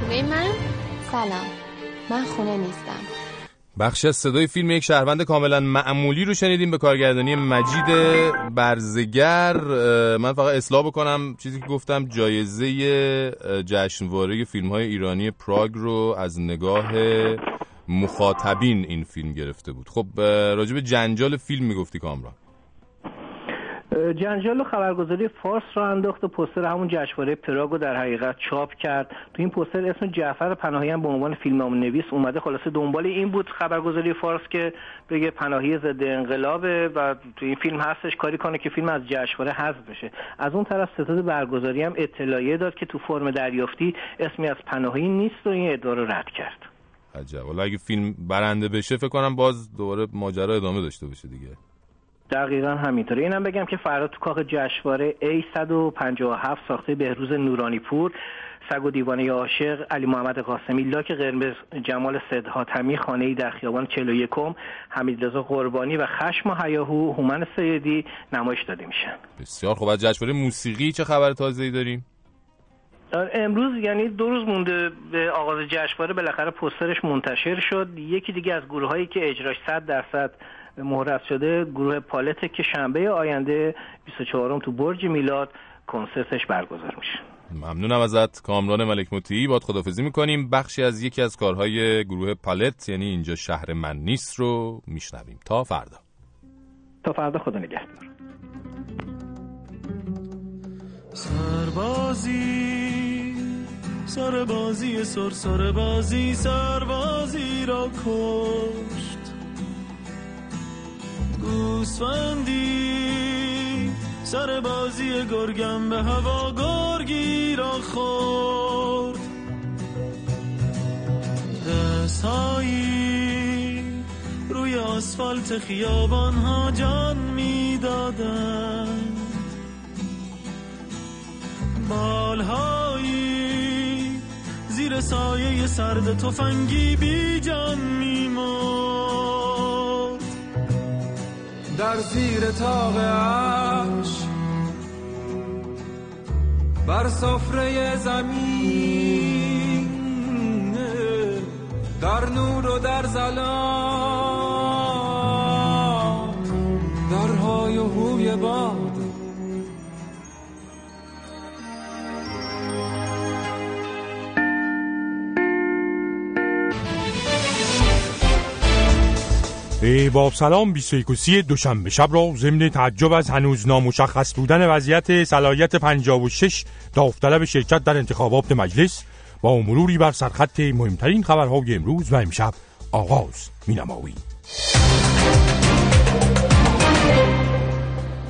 خونه من؟ سلام. من خونه نیستم. بخشی از صدای فیلم یک شهروند کاملا معمولی رو شنیدیم به کارگردانی مجید برزگر. من فقط اصلاح بکنم چیزی که گفتم جایزه جشنواره فیلم های ایرانی پراگ رو از نگاه مخاطبین این فیلم گرفته بود. خب به جنجال فیلم می‌گفتی کامران. جنجال و خبرگزاری فارس را انداخت و پوستر همون جشنواره پراگ رو در حقیقت چاپ کرد. تو این پوستر اسم جعفر پناهیان به عنوان فیلمنامه نویس اومده. خلاصه دنبال این بود خبرگزاری فارس که بگه پناهی ضد انقلابه و تو این فیلم هستش. کاری کنه که فیلم از جشنواره حذف بشه. از اون طرف ستاد برگزاری هم اطلاعیه داد که تو فرم دریافتی اسمی از پناهی نیست و این ادعا رو رد کرد. عجب. حالا اگه فیلم برنده بشه فکر کنم باز دوباره ماجرا ادامه داشته باشه دیگه. دقیقا همینطوره. اینم بگم که فردا تو کاخ جشنواره A157 ساخته بهروز نورانی پور سگ و دیوانه عاشق علی محمد قاسمی لاک قرمز جمال صد حاتمی خانه ای در خیابان 41 حمیدرضا قربانی و خشم و هیاهو هومن سیدی نمایش داده میشن بسیار خب از جشنواره موسیقی چه خبر تازه‌ای داریم؟ امروز یعنی دو روز مونده به آغاز جشنواره بالاخره پوسترش منتشر شد. یکی دیگه از گروه هایی که اجراش 100 درصد مهرس شده گروه پالته که شنبه آینده 24 تو برج میلاد کنسرتش برگزار میشه. ممنونم ازت. کامران ملک مطیعی باد خدافزی می‌کنیم. بخشی از یکی از کارهای گروه پالت یعنی اینجا شهر من نیست رو میشنویم. تا فردا. تا فردا خدا نگهدار. سربازی سربازی سر سربازی سربازی را کشت. گوسفندی. سربازی گرگم به هوا گرگی را خورد. دستهایی روی آسفالت خیابان ها جان می‌دادن بالهایی زیر سایه سرد تفنگی بی جان میمرد. در زیر تاق عرش. بر سفره زمین در نور و در ظلام. با سلام 21 سی دوشنبه. شب را ضمن تعجب از هنوز نامشخص بودن وضعیت صلاحیت 56 داوطلب شرکت در انتخابات مجلس با مروری بر سرخط مهمترین خبرهای امروز و امشب آغاز مینماییم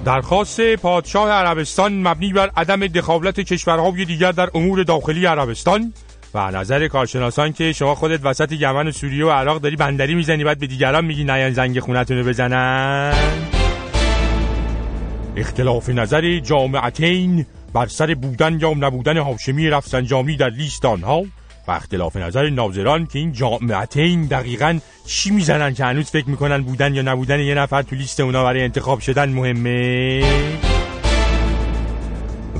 درخواست پادشاه عربستان مبنی بر عدم دخالت کشورهای دیگر در امور داخلی عربستان و نظر کارشناسان که شما خودت وسط یمن و سوریه و عراق داری بندری می‌زنی بعد به دیگران میگی نیان زنگ خونتون رو بزنن. اختلاف نظر جامعتین بر سر بودن یا نبودن هاشمی رفسنجانی در لیست آنها و اختلاف نظر ناظران که این جامعتین دقیقا چی می‌زنن که هنوز فکر می‌کنن بودن یا نبودن یه نفر تو لیست اونا برای انتخاب شدن مهمه؟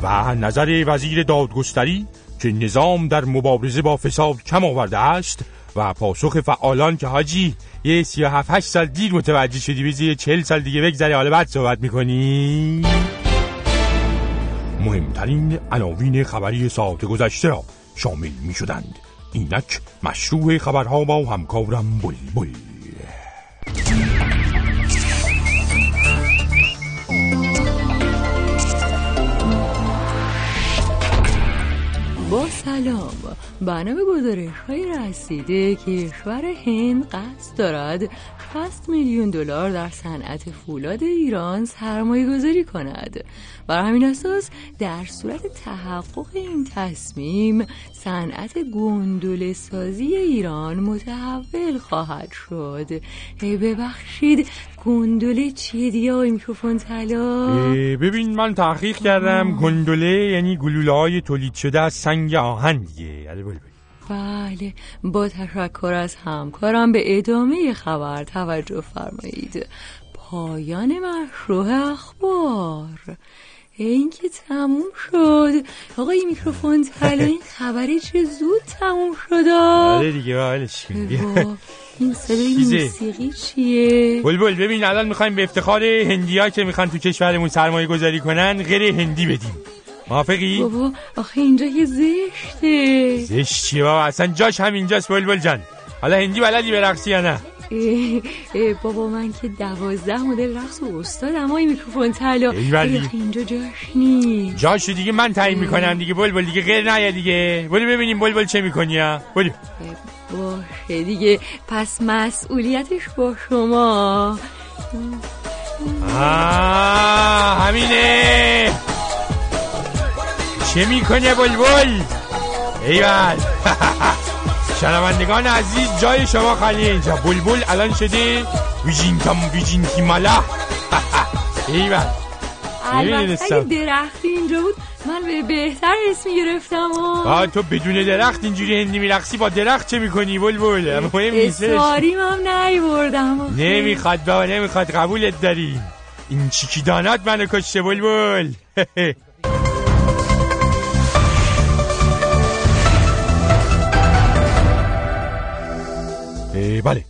و نظر وزیر دادگستری که نظام در مبارزه با فساد کم آورده است و پاسخ فعالان که حاجی یه سی و هفت هشت سال دیر متوجه شدی بزی یه چل سال دیگه بگذره حالا بعد صحبت می‌کنی؟ مهمترین عناوین خبری ساعت گذشته را شامل می شدند اینک مشروع خبرها با همکارم بل سلام. بنا به گزارش های رسیده کشور هند قصد دارد 60 میلیون دلار در صنعت فولاد ایران سرمایه گذاری کند. بر همین اساس در صورت تحقق این تصمیم صنعت گندل سازی ایران متحول خواهد شد. ای ببخشید گندله چیه دیگه؟ آقای میکروفون طلا؟ ببین من تحقیق کردم گندله یعنی گلوله های تولید شده از سنگ آهن دیگه بله با تشکر از همکارم به ادامه خبر توجه فرمایید. پایان مشروع اخبار. این که تموم شد. آقای میکروفون طلا این خبری چه زود تموم شد. آره دیگه. وا، این صدای. موسیقی چیه؟ بلبل ببین الان می‌خوایم به افتخار هندی که می‌خوان تو کشورمون سرمایه گذاری کنن غیر هندی بدیم. موافقی؟ بابا آخه اینجا که زشته. زشت چیه بابا اصلا جاش همینجاست بلبل جان. حالا هندی بلدی برقصی یا نه؟ اه، اه، بابا من که دوازده مدل رقص و استادم آقای میکروفون طلا. اینجا جاش نیست. جاشو دیگه من تعیین می‌کنم دیگه بلبل دیگه غیر نیا دیگه. برو ببینیم بلبل چه می‌کنی ها. برو باشه دیگه پس مسئولیتش با شما. آه همینه. چه می‌کنه بلبل؟ ایول. شنوندگان عزیز جای شما خالی اینجا. بلبل الان شده. ویژینکم ویژینکی مالا ایول. البته نمی‌دونستم. اگه درختی اینجا بود من به بهتر اسمی گرفتم آه تو بدون درخت اینجوری هندی میرقصی با درخت چه می‌کنی بلبل؟ مهم نیستش اسواریم هم نیوردم نمی‌خواد بابا نمی‌خواد. قبولت داریم. این چیکیدانات منو کشته بلبل. اه، بله.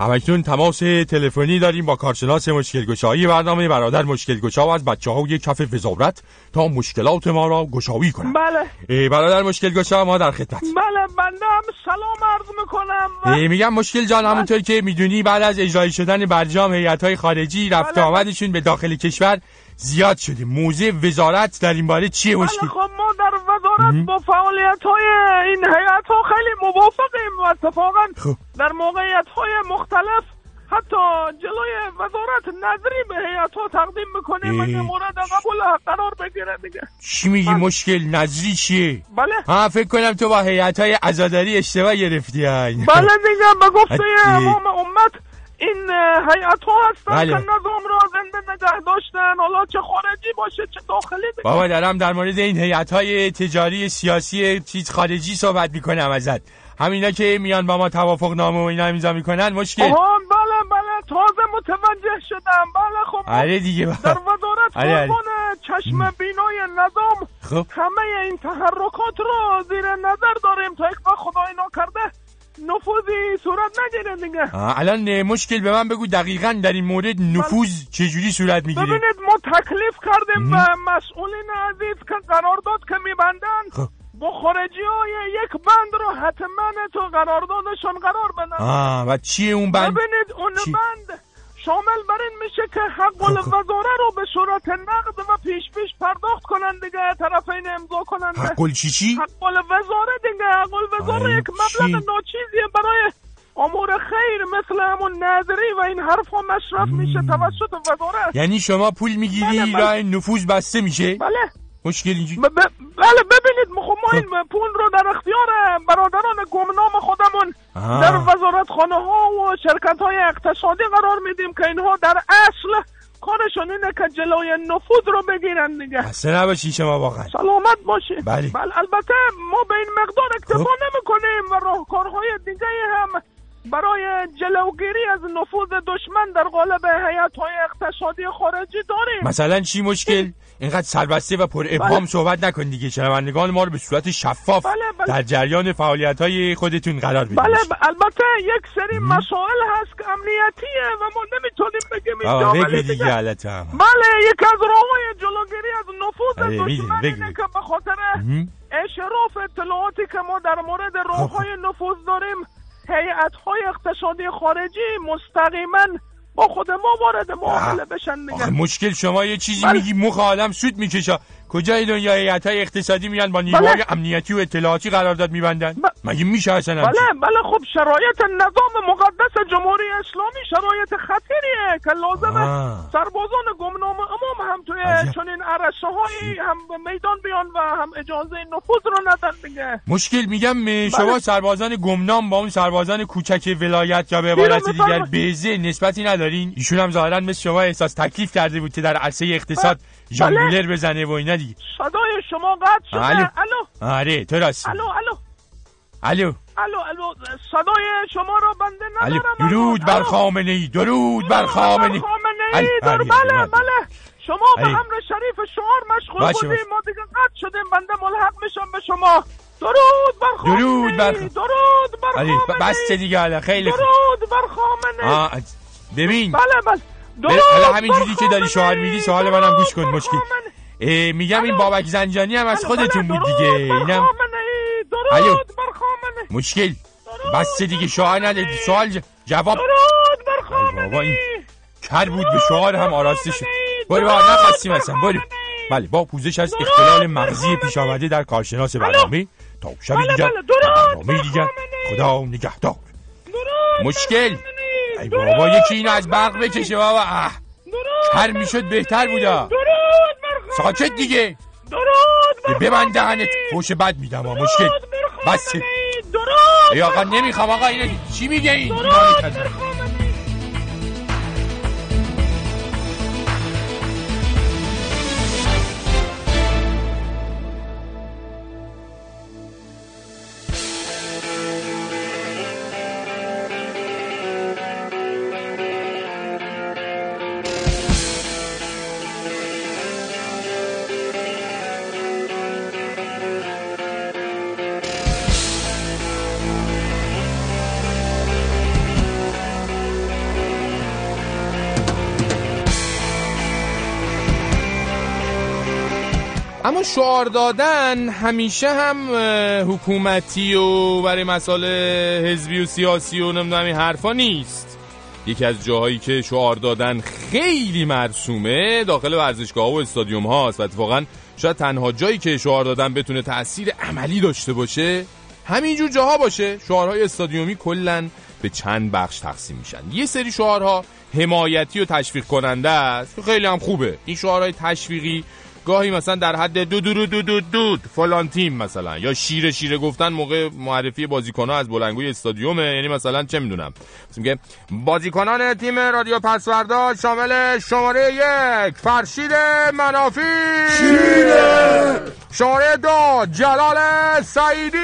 همکنون تماس تلفنی داریم با کارشناس مشکل برنامه برادر مشکل گشا و از بچه های کف وزارت تا مشکلات ما را گشایی کنند. بله. برادر مشکل گشا ما در خدمت. بله بنده هم سلام عرض می‌کنم میگم مشکل جان همونطور که می‌دونی بعد از اجرایی شدن برجام هیئت های خارجی رفت بله. آمدشون به داخل کشور زیاد شده موضع وزارت در این باره چیه بله خب ما در وزارت با فعالیت های این هیئت ها خیلی موافقیم و اتفاقا خب. در موقعیت های مختلف حتی جلوی وزارت نظری به هیئت ها تقدیم می‌کنیم اه. اگه مورد قبول قرار بگیره دیگه چی میگی مشکل نظری چیه بله ها فکر کنم تو با هیئت های عزاداری اشتباه گرفتی. بله دیگه به گفته. امام امت این هیئت ها هستن بله. که نظام را زنده نگه داشتن. حالا چه خارجی باشه چه داخلی دیگه بابا دارم در مورد این هیئت های تجاری سیاسی چیز خارجی صحبت می‌کنم ازت. همینا که میان با ما توافق نامه و اینا امضا می‌کنن مشکل. آها بله بله تازه متوجه شدم. بله خب ما آره دیگه در وزارت آره، آره. چشم بینای نظام خب. همه این تحرکات رو زیر نظر داریم. تا یک خدای ناکرده نفوذی صورت نگیره دیگه. آه، الان مشکل به من بگو دقیقا در این مورد نفوذ چجوری صورت می‌گیره؟ ببینید ما تکلیف کردیم به مسئولین عزیز که قرارداد که میبندن. خب. با خارجی های یک بند رو حتما تو قراردادشون قرار بدن. آه و چیه اون بند؟ ببینید اون چی؟ بند شامل بر این میشه که حق الوزاره رو به صورت نقد و پیش پیش پرداخت کنن دیگه طرفین امضا کنن حق چی چی؟ حق الوزاره دیگه حق الوزاره یک مبلغ چی؟ ناچیزیه برای امور خیر مثل همون نظری و این حرف ها مصرف میشه توسط وزاره یعنی شما پول می‌گیری بله، بله. راه نفوذ بسته میشه بله مشکل اینجوری. ب- بله ببینید ما خب ما این پول رو در اختیار برادران گمنام خودمون آه. در وزارت خانه ها و شرکت های اقتصادی قرار میدیم که اینها در اصل کارشون اینه که جلوی نفوذ رو بگیرن دیگه. خسته نباشی شما واقعا. سلامت باشید بله. البته ما به این مقدار اکتفا خب. نمی کنیم و راهکارهای دیگه هم برای جلوگیری از نفوذ دشمن در قالب هیئت های اقتصادی خارجی داریم. مثلا چی مشکل؟ اینقدر سربسته و پر ابهام بله. صحبت نکن دیگه شنوندگان ما رو به صورت شفاف بله، بله. در جریان فعالیت های خودتون قرار بدید بله البته یک سری مسائل هست که امنیتیه و ما نمی‌تونیم بگیم آه بگو دیگه هم بله یک از راههای جلوگیری از نفوذ دشمن اینه. که به خاطر. اشراف اطلاعاتی که ما در مورد راههای نفوذ داریم هیئت های اقتصادی خارجی مستقیما با خود ما وارد معامله بشن دیگه مشکل شما یه چیزی بله. میگی مخ آدم سود می‌کشه. کجای دنیا هیئت های اقتصادی میان با نیروهای بله. امنیتی و اطلاعاتی قرارداد میبندن مگه میشه اصلا؟ بله بله خب شرایط نظام مقدس جمهوری اسلامی شرایط خطریه که لازمه. سربازان گمنام امام هم توی عجب. چنین عرصه هایی هم به میدان بیان و هم اجازه نفوذ رو ندن دیگه مشکل میگم اه، شما بله. سربازان گمنام با اون سربازان کوچک ولایت یا به عبارت دیگر. بیزه نسبتی ندارین ایشون هم ظاهرا مثل شما احساس تکلیف کرده بود که در عرصه اقتصاد ژانگولر بزنه و اینا دیگه. صدای شما قطع شده. الو. آره تو راست. الو الو. الو. الو الو. صدای شما رو بنده ندارم. درود بر خامنه ای درود بر خامنه ای. بله. بله. شما به. امر شریف شعار مشغول بودیم. ما دیگه قطع شدیم. بنده ملحق میشم به شما. درود بر خامنه درود بر درود بر خامنه بس. دیگه خیلی. درود بر خامنه ببین. بله بله بله، حالا بر همینجوری که داری ای. میدی سوال منم گوش کن مشکل میگم این بابک زنجانی هم از بله، خودتون بله، بود دیگه. اینم خامنه ای. الو. درود بر خامنه. مشکل بس دیگه شعار نده سوال جواب بابا این کر بود به شعار هم آراسته شد. برو با نخواستیم اصلا. برو. بله با پوزش از اختلال مغزی پیش آمده در کارشناس برنامه. تا شبی بله، دیگر. بله، برنامه دیگر. خدا نگهدار. مشکل. ای بابا یکی اینو از برق بکشه بابا. اه. کر می‌شد بهتر بودا. ساکت دیگه. درود ببند دهنت. فوش بد میدم مشکل. بس ای آقا نمی‌خوام آقا اینو چی میگه این؟ دیوانه اما شعار دادن همیشه هم حکومتی و برای مسائل حزبی و سیاسی و نمی‌دونم این حرفا نیست. یکی از جاهایی که شعار دادن خیلی مرسومه داخل ورزشگاه و استادیوم هاست و اتفاقا شاید تنها جایی که شعار دادن بتونه تأثیر عملی داشته باشه همینجور جاها باشه. شعارهای استادیومی کلا به چند بخش تقسیم میشن. یه سری شعارها حمایتی و تشویق کننده است خیلی هم خوبه. این شعارهای تشویقی گاهی مثلا در حد دو دو دو دو دو دود فلان تیم مثلا یا شیره شیره گفتن موقع معرفی بازیکن‌ها از بلنگوی استادیومه. یعنی مثلا چه می‌دونم میگه بازیکنان تیم رادیو پسوردا شامل شماره یک فرشید منافی. شیره شماره دو جلال سعیدی.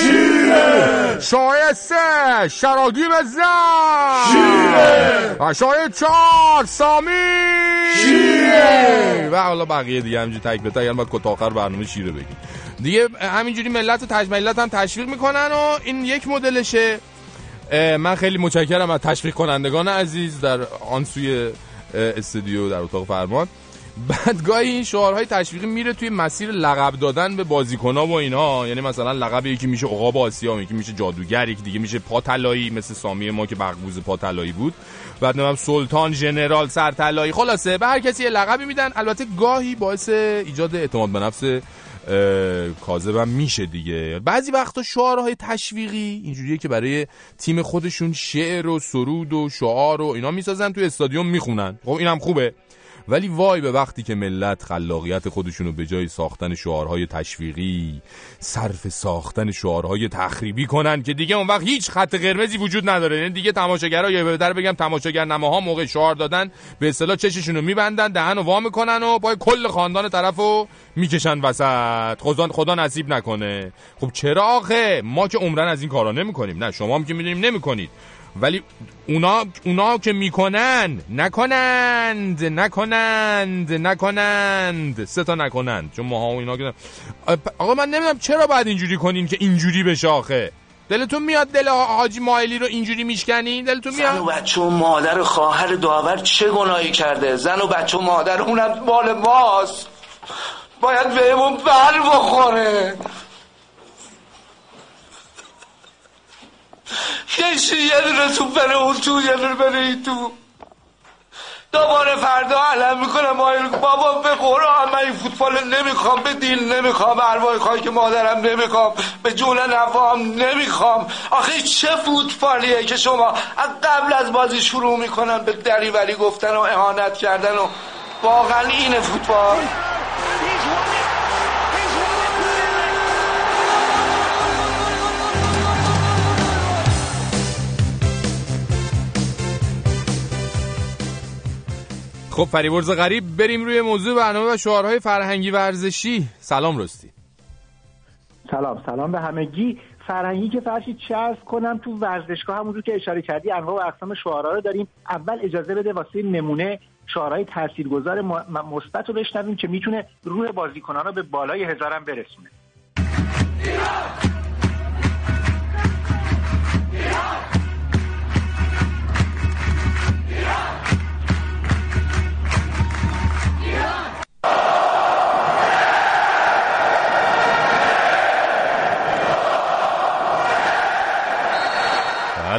شیره. شماره سه شراگیم زن شیره. و شماره چهار سامی. شیره. و حالا بقیه دیگه همینجوری تک به تک الان باید آخر برنامه شیره بگیم. دیگه همینجوری ملت رو تش... ملت هم تشویق می‌کنن و این یک مدلشه. من خیلی متشکرم از تشویق کنندگان عزیز در آن سوی استودیو در اتاق فرمان. بعد گاهی این شعارهای تشویقی میره توی مسیر لقب دادن به بازیکن‌ها و اینا. یعنی مثلا لقب یکی میشه عقاب آسیا یکی میشه جادوگر یکی دیگه میشه پاتلایی مثل سامی ما که برقوز پاتلایی بود. بعد نمیم سلطان ژنرال سرطلایی. خلاصه به هر کسی یه لقبی میدن. البته گاهی باعث ایجاد اعتماد به نفس اه، کاذبم میشه دیگه. بعضی وقتا شعارهای تشویقی اینجوریه که برای تیم خودشون شعر و سرود و شعار و اینا می‌سازن توی استادیوم می‌خونن. خب اینم خوبه. ولی وای به وقتی که ملت خلاقیت خودشونو به جای ساختن شعارهای تشویقی صرف ساختن شعارهای تخریبی کنن که دیگه اون وقت هیچ خط قرمزی وجود نداره. یعنی دیگه تماشاگرها یا بهتر بگم تماشاگر نماها موقع شعار دادن به اصطلاح چششونو میبندن دهن و وا می‌کنن و با کل خاندان طرفو می‌کشن وسط. خدا خدا نصیب نکنه. خب چرا آخه؟ ما که عمرن از این کارا نمی‌کنیم. نه شما هم که می‌دونیم نمی‌کنید. ولی اونا اونا که می‌کنن نکنند نکنند نکنند. سه تا نکنند چون ماها اینا که آقا من نمی‌دونم چرا باید اینجوری کنین که اینجوری بشه آخه. دلتون میاد دل حاجی مایلی رو اینجوری میشکنین؟ دلتون زن و میاد بچه و مادر و خواهر داور چه گناهی کرده؟ زن و بچه و مادر اونم مال ماست. باید بهمون بر بخوره. چی یه دونه تو بره اون تو یه دونه بره این تو. دوباره فردا علم می‌کنم بابا به قرآن من این فوتبال نمی‌خوام به دیل نمی‌خوام به ارواح خاک مادرم نمی‌خوام به جون نفام نمی‌خوام. آخه چه فوتبالیه که شما از قبل از بازی شروع می‌کنن به دریوری گفتن و اهانت کردن و واقعا اینه فوتبال. خب فریبرز غریب بریم روی موضوع برنامه و شعارهای فرهنگی ورزشی. سلام راستی سلام سلام به همگی. فرهنگی که فرشی چه ارز کنم تو ورزشگاه همونجور که اشاره کردی انواع و اقسام شعارها رو داریم. اول اجازه بده واسه نمونه شعارهای تاثیرگذار مثبت رو بشنویم که می‌تونه روح بازیکنان رو به بالای هزارم برسونه.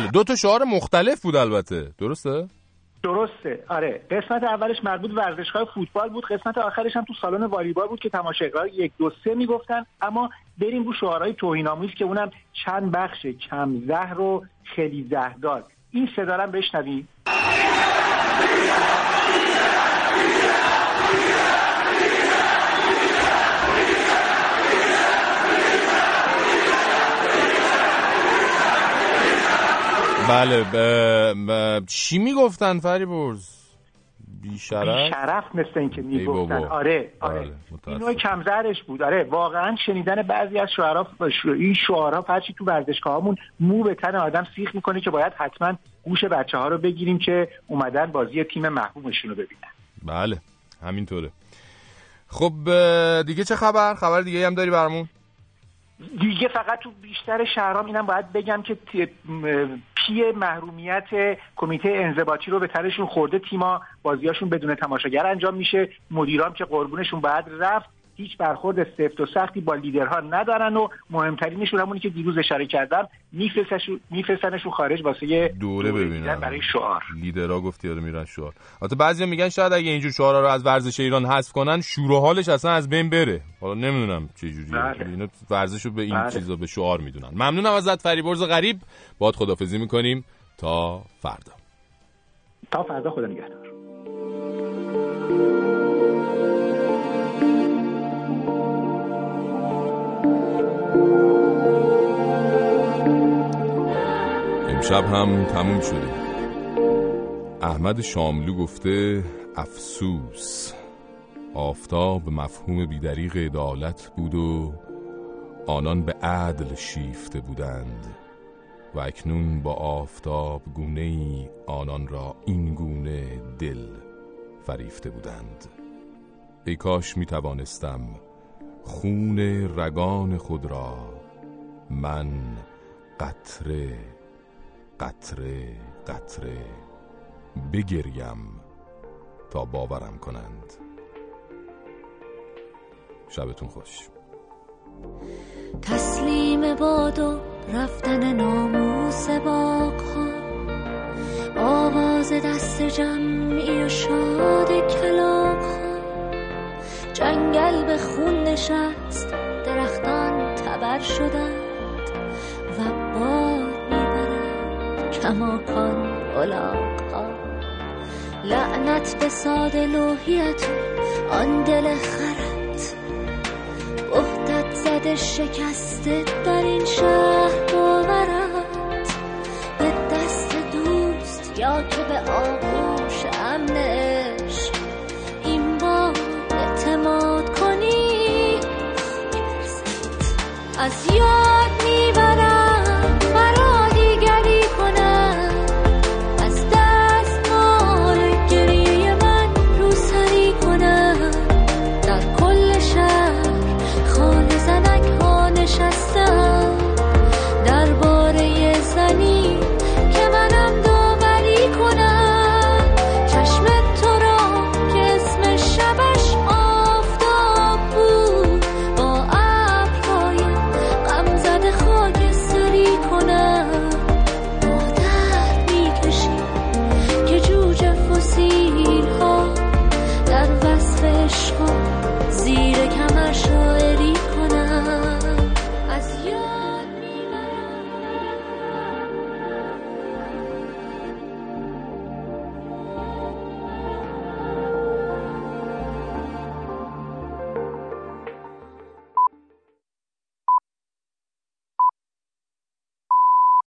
بله دو تا شعار مختلف بود البته. درسته؟ درسته. آره. قسمت اولش مربوط ورزشگاه فوتبال بود. قسمت آخرش هم تو سالن والیبال بود که تماشاگرها یک دو سه می‌گفتن. اما بریم رو شعارهای توهین‌آمیز که اونم چند بخش کم زهر و خیلی زهردار. این صدا رو بله ب... ب... چی می‌گفتن فریبرز؟ بیشرف؟ شرف مثل اینکه ای می‌گفتن. آره آره. بله، این نوع کمزرش بود. آره واقعا شنیدن بعضی از شعرها این شعارها فرچی تو ورزشگاهامون مو به تن آدم سیخ می‌کنه که باید حتما گوش بچه ها رو بگیریم که اومدن بازی تیم محبوبشون رو ببینن. بله همینطوره. خب دیگه چه خبر؟ خبر دیگه هم داری برمون دیگه فقط تو بیشتر شهرام اینم باید بگم که پی محرومیت کمیته انضباطی رو به ترشون خورده تیما بازیاشون بدون تماشاگر انجام میشه. مدیران که قربونشون باید رفت هیچ برخورد سفت و سختی با لیدرها ندارن و مهمترینشون همونی که دیروز اشاره کردم میفرستنشون خارج واسه دوره ببینم. برای شعار. لیدرها گفتی آره میرن شعار. البته بعضیا میگن شاید اگه اینجور شعارها رو از ورزش ایران حذف کنن شور و حالش اصلا از بین بره. حالا نمی‌دونم چه جوریه. بله. اینا ورزش رو به این بله. چیزا به شعار می‌دونن. ممنونم ازت فریبرز غریب. باد خدافظی می‌کنیم. تا فردا. تا فردا خدا نگهدار. امشب هم تموم شده. احمد شاملو گفته افسوس. آفتاب مفهوم بیدریق عدالت بود و آنان به عدل شیفته بودند و اکنون با آفتاب گونه ای آنان را این گونه دل فریفته بودند. ای کاش می توانستم خون رگان خود را من قطره قطره قطره بگریم تا باورم کنند. شبتون خوش. تسلیم باد و رفتن ناموس باغ ها آواز دست جمعی و شاد کلاغ ها جنگل به خون نشست درختان تبر شدند و باد می‌برند کماکان الاغ ها لعنت به ساده لوحیت آن دل خرت بهتت زده شکسته در این شهر باورت. به دست دوست یا که به آقا pasión.